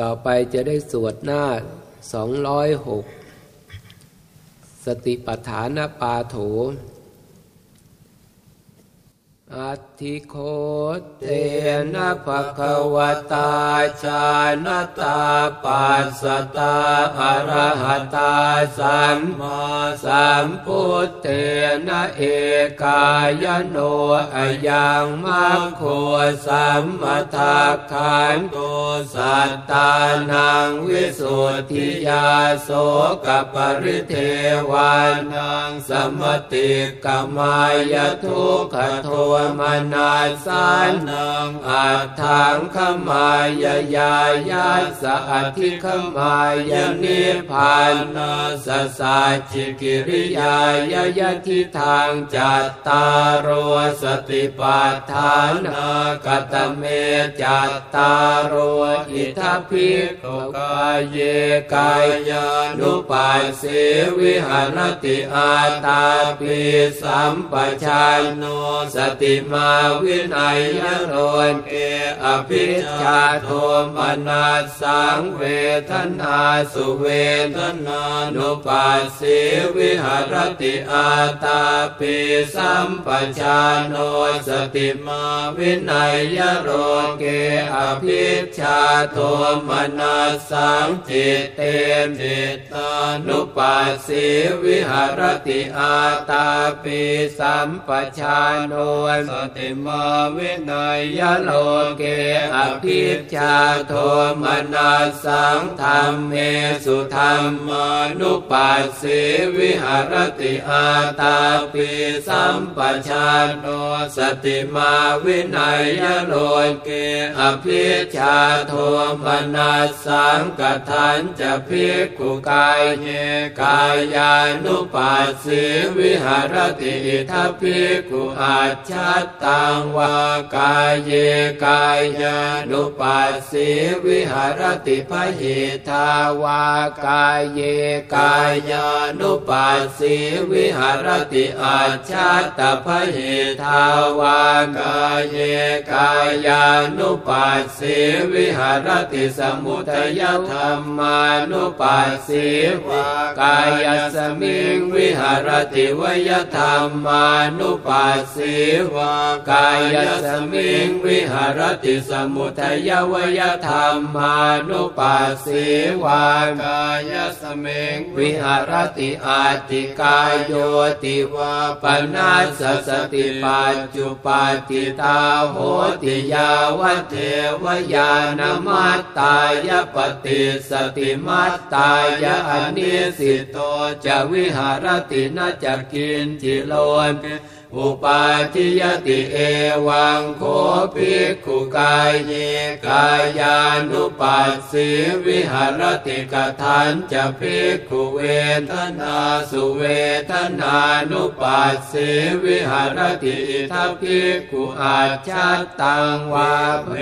ต่อไปจะได้สวดหน้าสองร้อยหกสติปัฏฐานปาโถ อัติโคเตนะภะคะวตาชานตาปัสสตาอรหตาสัมมาสัมพุทเตนะเอกายโนอายังมัคโคสัมมาทักขันโตสัตตานังวิสุทธิยาโสกปริเทวานังสมติกมายทุกขโทมนาสานังอัตถังขมายายายาสอัติขมายนิพานนาสสาจิกิริยายายทิทางจัตตารโรสติปัฏฐานา กตเมจัตตาโรอิธ ภิกขุ กาเยกายานุปัสสี วิหรติอาตาปี สัมปชาโนสติมาวิเนยยโลเกอภิชฌาโทมนัสสังเวทนาสุเวทนานุปัสสีวิหรติอาตาปิสัมปชานโนสติมาวินัยยโรเกอภิชาโทมนาสังจิตเตมจิตตานุปัสสิวิหรติอาตาปิสัมปชานโนสติมาวินัยยโลเกอภิชาโทมนาสังธรรมเมสุธรรมานุปัสสิวิหารติอาตาปิสัมปชาโนสติมาวินัยยโลเกอภิชาโทมนาสังกทันจะพิกุกายเยกายานุปัสสิวิหารติทัพิกุอาชัตตังวากายเยกายานุปัสสิวิหารติพหิทาวากายเยกายานุปัสสิวิหารติอาชัตตพหิทาวากายเยกายานุปัสสิวิหารติสมุทัยธรรมานุปัสสิวากายสมิงวิหารติวยธรรมานุปัสสิวากายสมิงวิหารติสมุทัยวยธรรมานุปัสสิวากายสมิงวิหารติอาติกายโยติวาปนาสสติปัจจุปาติตาโหติยาวเทวยานมัตตายปฏิสติมัตตายอนิสิโตจะวิหารตินาจกินจิโลน อุปาทิยติเอวังโคภิกขุกายเยกายานุปัสสิวิหารติกทันจะภิกขุเวทนาสุเวทนานุปัสสิวิหารติทัภิกขุอาชัตตังวาเว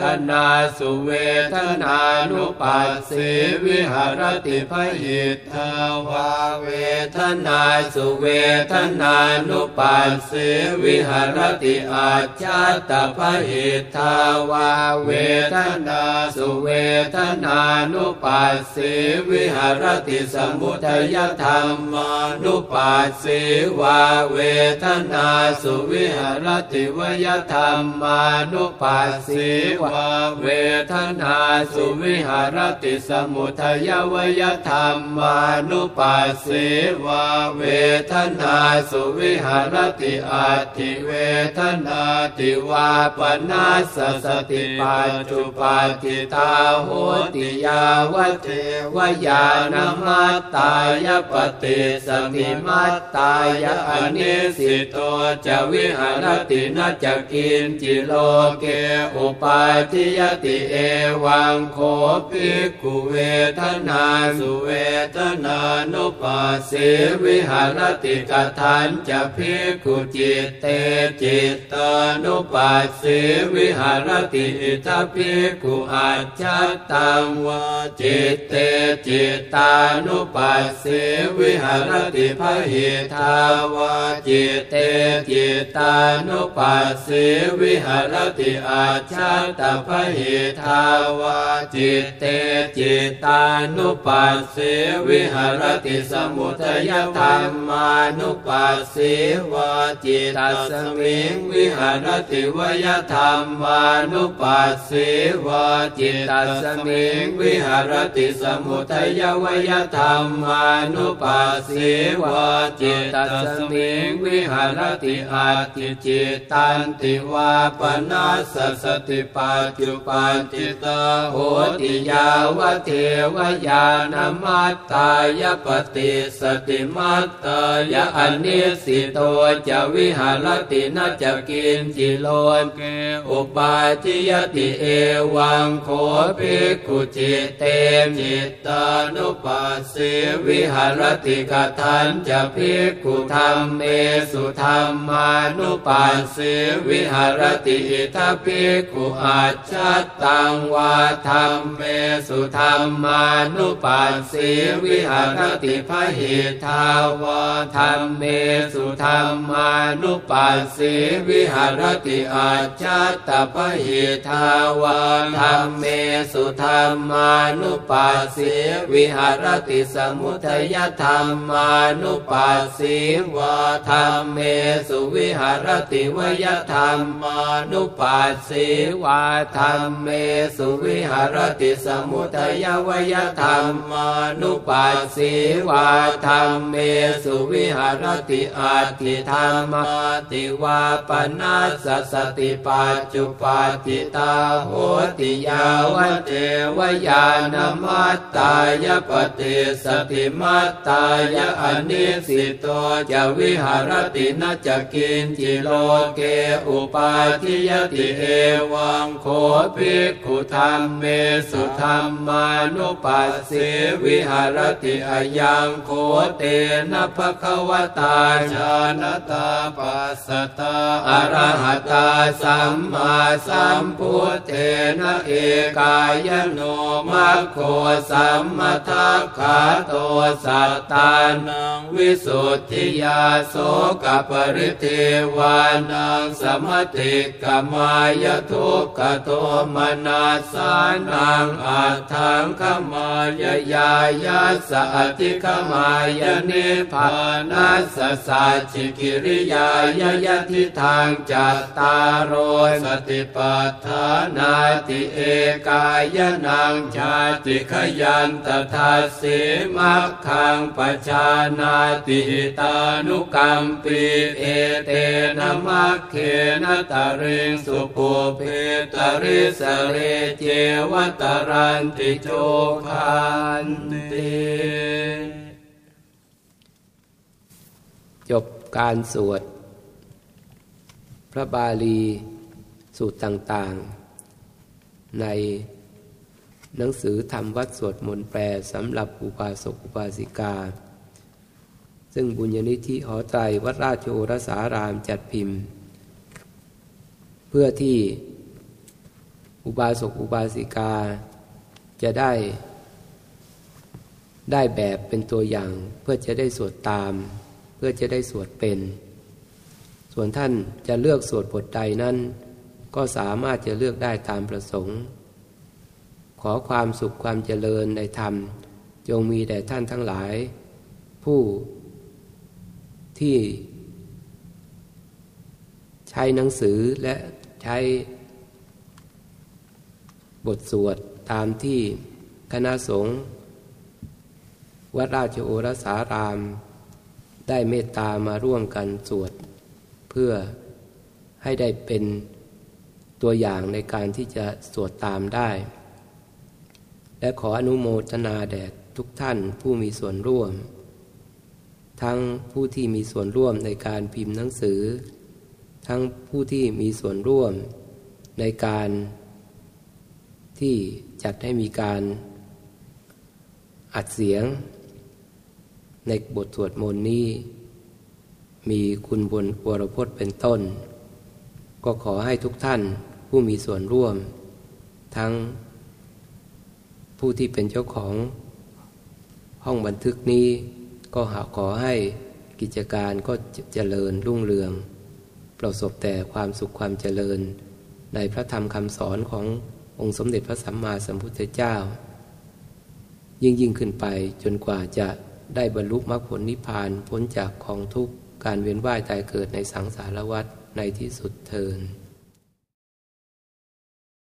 ทนาสุเวทนานุปัสสิวิหารติพหิทธาวาเวทนาสุเวทนานุปัสสิวิหารติอาจาตพหิทาวาเวทนาสุเวทนานุปัสสิวิหารติสมุทัยธรรมานุปัสสิวาเวทนาสุวิหารติวยธรรมานุปัสสิวาเวทนาสุวิหารติสมุทัยวยธรรมานุปัสสิวาเวทนาสุวิหารติอาติเวทนาติวาปนาสสติปัจจุปาติตาโหติยาวเทวยานมัตตายปฏิสติมัตตายอเนสิโตจะวิหารตินาจกินจิโลเกอุปาทิยติเอวังโคภิกขุเวทนาสุเวทนานุปัสสิวิหารติกทันจะภิกขุจิตเตจิตตานุปัสสิวิหารติทภิกขุอัชฌัตตังวาจิตเตจิตตานุปัสสี วิหรติพหิทธาวาจิตเตจิตตานุปัสสี วิหรติอัชฌัตตพหิทธาวาจิตเตจิตตานุปัสสี วิหรติสมุทยธัมมานุปัสสี วาจิตตัสมิงวิหารติวยธรรมานุปัสสิวาจิตตัสมิงวิหารติสมุทัยวยธรรมานุปัสสิวาจิตตัสมิงวิหารติอาติจิตตันติวาปนาสสติปัจจุปันติตาโหติยาวเทวยานมัตตายปฏิสติมัตตายอนิสิโตจะวิหารตินาจะกินจิโลนอุปาทิยติเอวังโคภิกขุจิตเตจิตตานุปัสสิวิหารติกทันจะภิกขุธรรมเมสุธรรมานุปัสสิวิหารติอิทัภิกขุอาชัตตังวาธรรมเมสุธรรมานุปัสสิวิหารติพหิทาวาธรรมเมสุธรรมานุปัสสิวิหารติอาชัตตพหิทาวาธรรมเมสุธรรมานุปัสสิวิหารติสมุทัยธรรมานุปัสสิวาธรรมเมสุวิหารติวยธรรมานุปัสสิวาธรรมเมสุวิหารติสมุทัยวยธรรมานุปัสสิวาธรรมเมสุวิหารติอาติธรรมติวาปนาสสติปัจจุปัติตาโหติยาวเทวยานมัตตายปฏิสติมัตตายอนิสิโตจะวิหารตินาจะกินจิโลเกอุปาทิยติเอวังโคภิกขุธรรมเมสุธรรมานุปัสสิวิหารติอายังโคเตนะภควตาชานตาปัสสตาอรหัตาสัมมาสัมพุทเทนะเอกายโนมัคโคสัมมาทัคขาโตสัตตานังวิสุทธิยาโสกปริเทวานังสมติกมายทุกขโทมนาสานังอัตถังขมายยายาสัติขมายนิพานัสสัจิกิริยายยทิทางจัตตารโรสติปัฏฐานาติเอกายนังชาติขยันตถาสีมักขังปชานาติตานุกรรมปีเอเตนะมัคเขนตาริงสุปุเพตริสเรเจวตารันติโจคันติจบ การสวด พระบาลีสูตรต่างๆ ในหนังสือธรรมวัดสวดมนต์แปลสำหรับอุบาสกอุบาสิกา ซึ่งบุญญนิธิหอใจวัดราชโอรสารามจัดพิมพ์ เพื่อที่อุบาสกอุบาสิกา จะได้ ได้แบบเป็นตัวอย่างเพื่อจะได้สวดตาม เพื่อจะได้สวดเป็น ส่วนท่านจะเลือกสวดบทใดนั้น ก็สามารถจะเลือกได้ตามประสงค์ ขอความสุขความเจริญในธรรม จงมีแด่ท่านทั้งหลาย ผู้ที่ใช้หนังสือและใช้บทสวดตามที่คณะสงฆ์วัดราชโอรสาราม ได้เมตตามาร่วมกันสวด เพื่อให้ได้เป็นตัวอย่างในการที่จะสวดตามได้ และขออนุโมทนาแด่ทุกท่านผู้มีส่วนร่วม ทั้งผู้ที่มีส่วนร่วมในการพิมพ์หนังสือ ทั้งผู้ที่มีส่วนร่วมในการที่จัดให้มีการอัดเสียง ในบทสวดมนต์นี้ มีคุณบนวรพจน์เป็นต้น ก็ขอให้ทุกท่านผู้มีส่วนร่วม ทั้งผู้ที่เป็นเจ้าของห้องบันทึกนี้ ก็หาขอให้กิจการก็เจริญรุ่งเรือง ประสบแต่ความสุขความเจริญ ในพระธรรมคำสอนขององค์สมเด็จพระสัมมาสัมพุทธเจ้า ยิ่งยิ่งขึ้นไปจนกว่าจะ ได้บรรลุมรรคผลนิพพานพ้นจากของทุกข์การเวียนว่ายตายเกิดในสังสารวัฏในที่สุดเทิน